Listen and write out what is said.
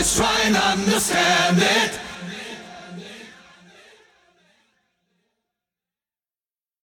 You're voice trying to understand it.